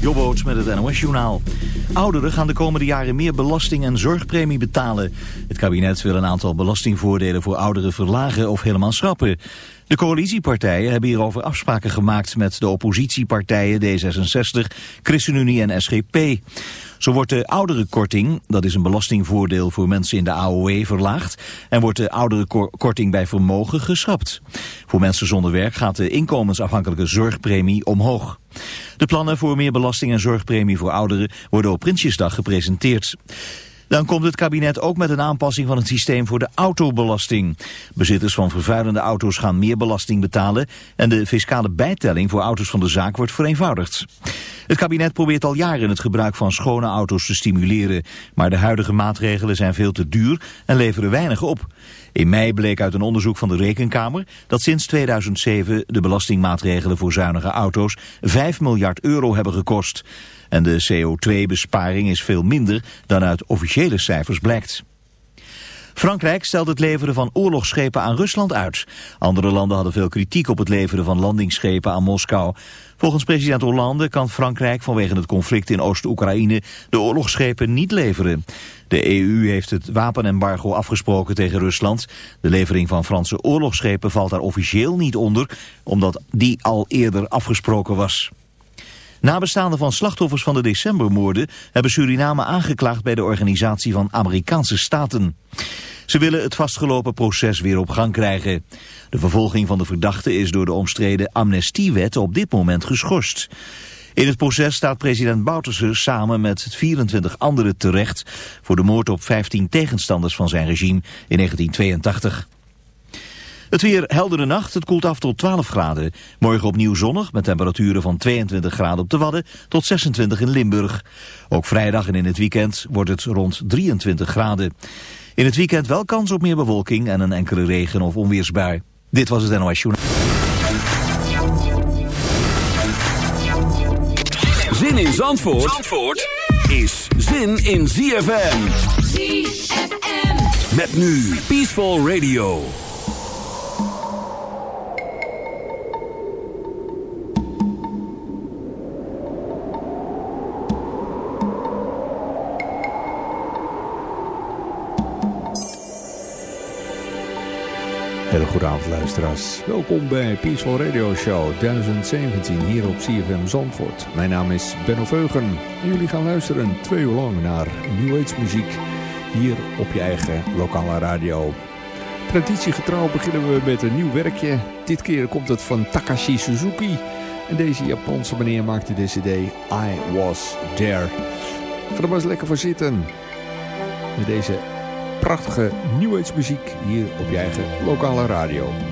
Jobboot met het NOS-journaal. Ouderen gaan de komende jaren meer belasting en zorgpremie betalen. Het kabinet wil een aantal belastingvoordelen voor ouderen verlagen of helemaal schrappen. De coalitiepartijen hebben hierover afspraken gemaakt met de oppositiepartijen D66, ChristenUnie en SGP. Zo wordt de ouderenkorting, dat is een belastingvoordeel voor mensen in de AOW, verlaagd en wordt de ouderenkorting bij vermogen geschrapt. Voor mensen zonder werk gaat de inkomensafhankelijke zorgpremie omhoog. De plannen voor meer belasting en zorgpremie voor ouderen worden op Prinsjesdag gepresenteerd. Dan komt het kabinet ook met een aanpassing van het systeem voor de autobelasting. Bezitters van vervuilende auto's gaan meer belasting betalen en de fiscale bijtelling voor auto's van de zaak wordt vereenvoudigd. Het kabinet probeert al jaren het gebruik van schone auto's te stimuleren, maar de huidige maatregelen zijn veel te duur en leveren weinig op. In mei bleek uit een onderzoek van de Rekenkamer dat sinds 2007 de belastingmaatregelen voor zuinige auto's 5 miljard euro hebben gekost. En de CO2-besparing is veel minder dan uit officiële cijfers blijkt. Frankrijk stelt het leveren van oorlogsschepen aan Rusland uit. Andere landen hadden veel kritiek op het leveren van landingsschepen aan Moskou. Volgens president Hollande kan Frankrijk vanwege het conflict in Oost-Oekraïne de oorlogsschepen niet leveren. De EU heeft het wapenembargo afgesproken tegen Rusland. De levering van Franse oorlogsschepen valt daar officieel niet onder, omdat die al eerder afgesproken was. Nabestaanden van slachtoffers van de decembermoorden hebben Suriname aangeklaagd bij de Organisatie van Amerikaanse Staten. Ze willen het vastgelopen proces weer op gang krijgen. De vervolging van de verdachte is door de omstreden amnestiewet op dit moment geschorst. In het proces staat president Bouterse samen met 24 anderen terecht... voor de moord op 15 tegenstanders van zijn regime in 1982. Het weer heldere nacht, het koelt af tot 12 graden. Morgen opnieuw zonnig met temperaturen van 22 graden op de Wadden tot 26 in Limburg. Ook vrijdag en in het weekend wordt het rond 23 graden. In het weekend wel kans op meer bewolking en een enkele regen- of onweersbui. Dit was het NOS Journal. Zin in Zandvoort, Zandvoort is zin in ZFM. ZFM. Met nu Peaceful Radio. Hele goede avond luisteraars. Welkom bij Peaceful Radio Show 2017 hier op CFM Zandvoort. Mijn naam is Benno Veugen en jullie gaan luisteren twee uur lang naar New Age muziek hier op je eigen lokale radio. Traditiegetrouw beginnen we met een nieuw werkje. Dit keer komt het van Takashi Suzuki. En deze Japanse meneer maakte deze cd I Was There. Ga er maar eens lekker voor zitten. Met deze prachtige New muziek hier op je eigen lokale radio.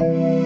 you